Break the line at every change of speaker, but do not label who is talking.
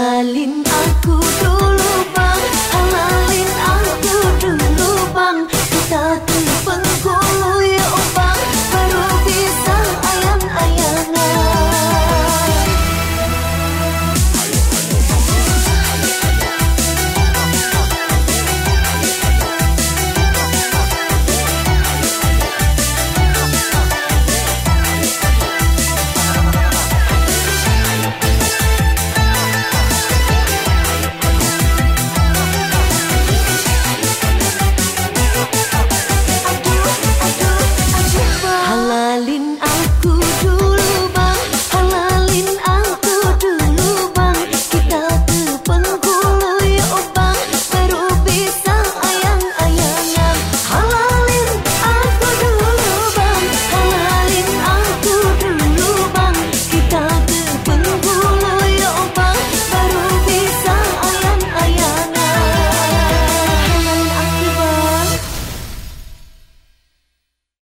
Salin aku tu.